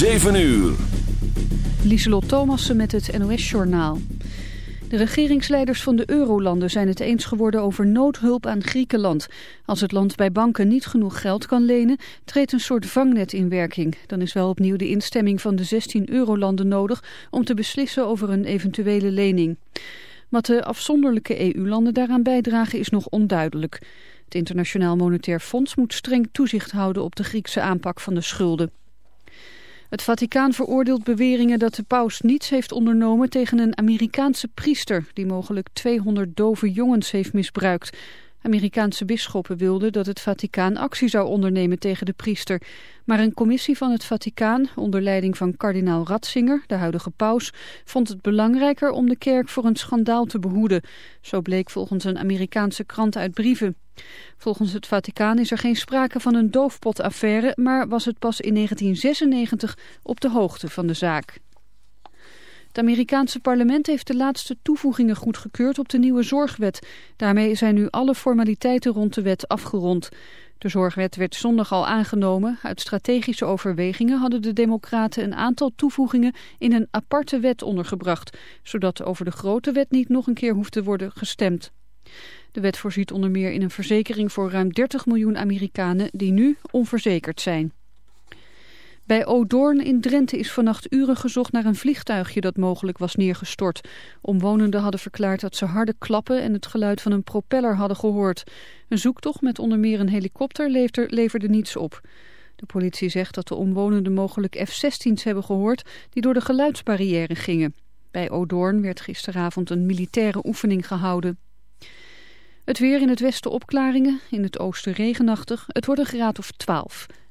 7 uur. Lieselot Thomassen met het NOS-journaal. De regeringsleiders van de eurolanden zijn het eens geworden over noodhulp aan Griekenland. Als het land bij banken niet genoeg geld kan lenen, treedt een soort vangnet in werking. Dan is wel opnieuw de instemming van de 16 eurolanden nodig om te beslissen over een eventuele lening. Wat de afzonderlijke EU-landen daaraan bijdragen is nog onduidelijk. Het Internationaal Monetair Fonds moet streng toezicht houden op de Griekse aanpak van de schulden. Het Vaticaan veroordeelt beweringen dat de paus niets heeft ondernomen tegen een Amerikaanse priester die mogelijk 200 dove jongens heeft misbruikt. Amerikaanse bisschoppen wilden dat het Vaticaan actie zou ondernemen tegen de priester. Maar een commissie van het Vaticaan, onder leiding van kardinaal Ratzinger, de huidige paus, vond het belangrijker om de kerk voor een schandaal te behoeden. Zo bleek volgens een Amerikaanse krant uit brieven. Volgens het Vaticaan is er geen sprake van een doofpotaffaire, maar was het pas in 1996 op de hoogte van de zaak. Het Amerikaanse parlement heeft de laatste toevoegingen goedgekeurd op de nieuwe zorgwet. Daarmee zijn nu alle formaliteiten rond de wet afgerond. De zorgwet werd zondag al aangenomen. Uit strategische overwegingen hadden de democraten een aantal toevoegingen in een aparte wet ondergebracht, zodat over de grote wet niet nog een keer hoeft te worden gestemd. De wet voorziet onder meer in een verzekering voor ruim 30 miljoen Amerikanen die nu onverzekerd zijn. Bij Odoorn in Drenthe is vannacht uren gezocht naar een vliegtuigje dat mogelijk was neergestort. Omwonenden hadden verklaard dat ze harde klappen en het geluid van een propeller hadden gehoord. Een zoektocht met onder meer een helikopter leverde niets op. De politie zegt dat de omwonenden mogelijk F-16's hebben gehoord die door de geluidsbarrière gingen. Bij Odoorn werd gisteravond een militaire oefening gehouden. Het weer in het westen opklaringen, in het oosten regenachtig. Het wordt een graad of 12.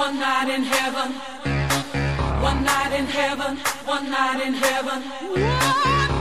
One night in heaven. One night in heaven, one night in heaven.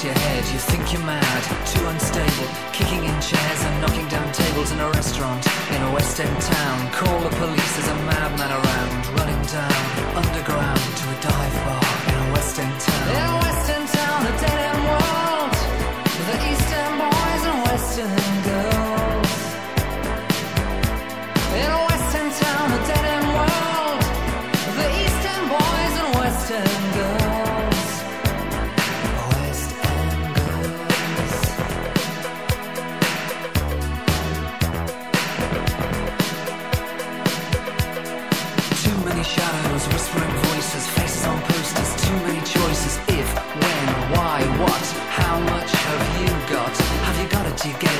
inside your head. You think you're mad, too unstable. Kicking in chairs and knocking down tables in a restaurant in a West End town. Call the police, there's a madman around. Running down underground to a dive bar in a West End town. In a West End town, you get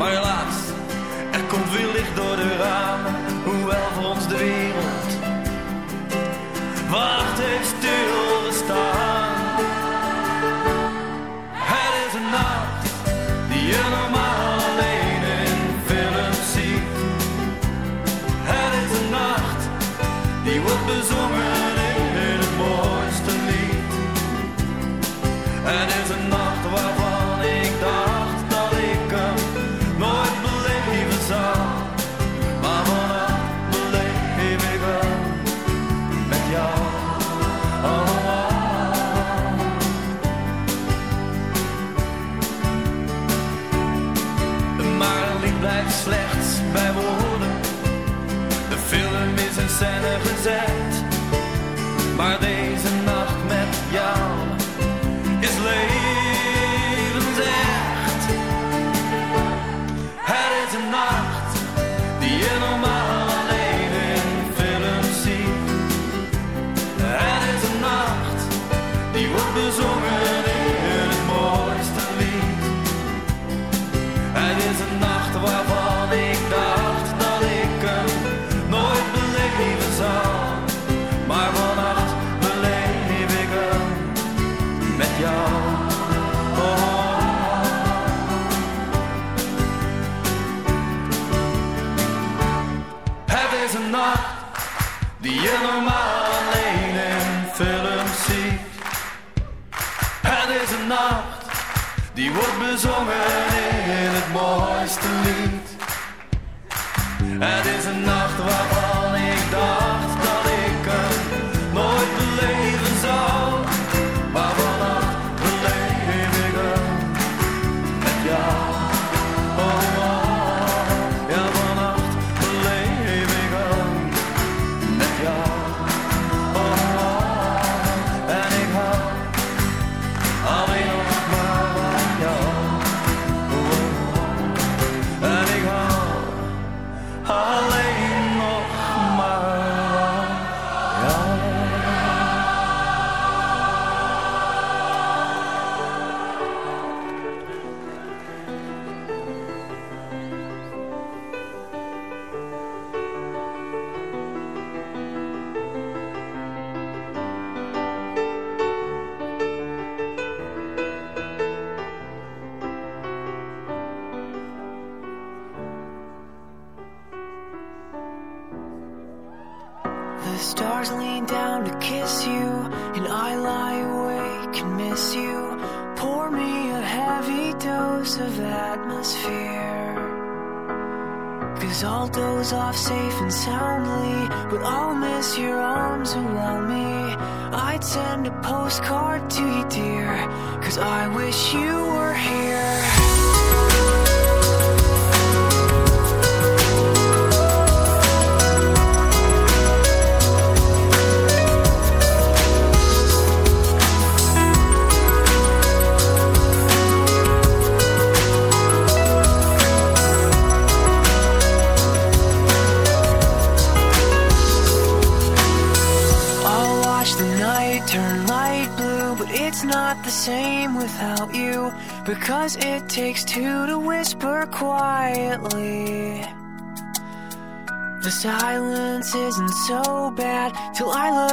Maar helaas, er komt weer licht door de ramen, hoewel voor ons de wereld wacht heeft stilgestaan. Het is een nacht die je normaal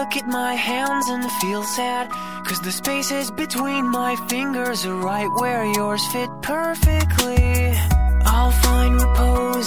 look at my hands and feel sad. Cause the spaces between my fingers are right where yours fit perfectly. I'll find repose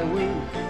I will